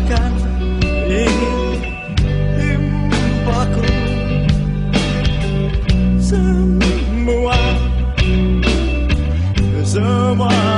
melupakan ingin semua semua